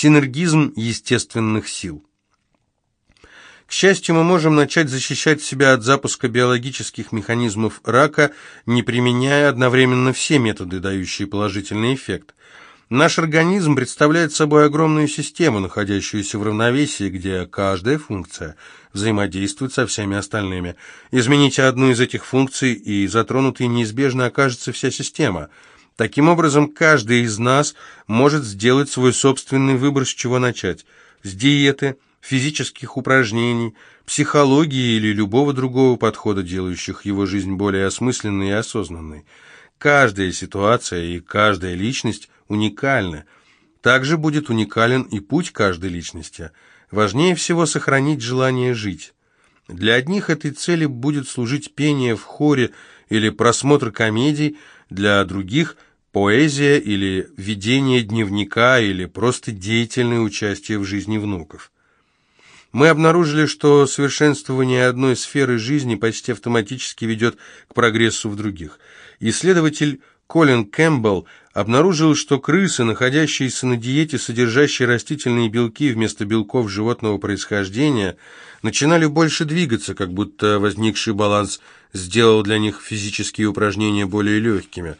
синергизм естественных сил. К счастью, мы можем начать защищать себя от запуска биологических механизмов рака, не применяя одновременно все методы, дающие положительный эффект. Наш организм представляет собой огромную систему, находящуюся в равновесии, где каждая функция взаимодействует со всеми остальными. Измените одну из этих функций, и затронутой неизбежно окажется вся система. Таким образом, каждый из нас может сделать свой собственный выбор, с чего начать. С диеты – физических упражнений, психологии или любого другого подхода, делающих его жизнь более осмысленной и осознанной. Каждая ситуация и каждая личность уникальны. Также будет уникален и путь каждой личности. Важнее всего сохранить желание жить. Для одних этой цели будет служить пение в хоре или просмотр комедий, для других – поэзия или ведение дневника или просто деятельное участие в жизни внуков. Мы обнаружили, что совершенствование одной сферы жизни почти автоматически ведет к прогрессу в других. Исследователь Колин Кэмпбелл обнаружил, что крысы, находящиеся на диете, содержащей растительные белки вместо белков животного происхождения, начинали больше двигаться, как будто возникший баланс сделал для них физические упражнения более легкими.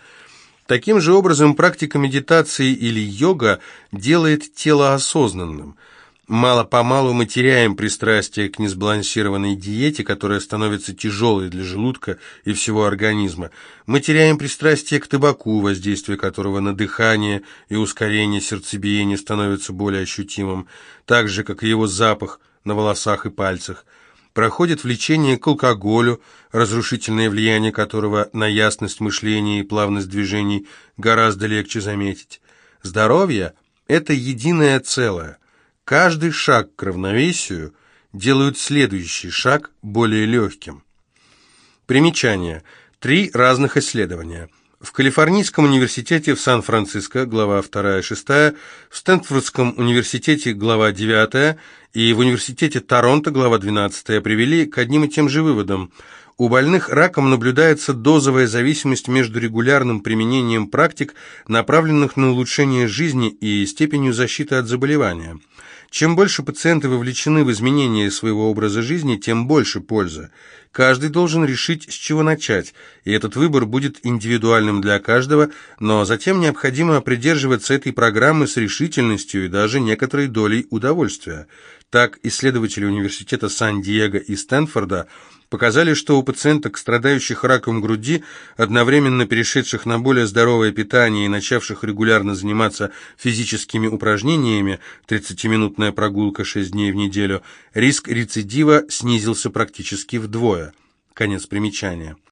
Таким же образом, практика медитации или йога делает тело осознанным – Мало-помалу мы теряем пристрастие к несбалансированной диете, которая становится тяжелой для желудка и всего организма. Мы теряем пристрастие к табаку, воздействие которого на дыхание и ускорение сердцебиения становится более ощутимым, так же, как и его запах на волосах и пальцах. Проходит влечение к алкоголю, разрушительное влияние которого на ясность мышления и плавность движений гораздо легче заметить. Здоровье – это единое целое. Каждый шаг к равновесию делают следующий шаг более легким. Примечание. Три разных исследования. В Калифорнийском университете в Сан-Франциско, глава 2-6, в Стэнфордском университете, глава 9, и в университете Торонто, глава 12, привели к одним и тем же выводам. У больных раком наблюдается дозовая зависимость между регулярным применением практик, направленных на улучшение жизни и степенью защиты от заболевания. Чем больше пациенты вовлечены в изменение своего образа жизни, тем больше пользы. Каждый должен решить, с чего начать, и этот выбор будет индивидуальным для каждого, но затем необходимо придерживаться этой программы с решительностью и даже некоторой долей удовольствия. Так, исследователи университета Сан-Диего и Стэнфорда показали, что у пациенток, страдающих раком груди, одновременно перешедших на более здоровое питание и начавших регулярно заниматься физическими упражнениями, 30-минутная прогулка 6 дней в неделю, риск рецидива снизился практически вдвое. Конец примечания.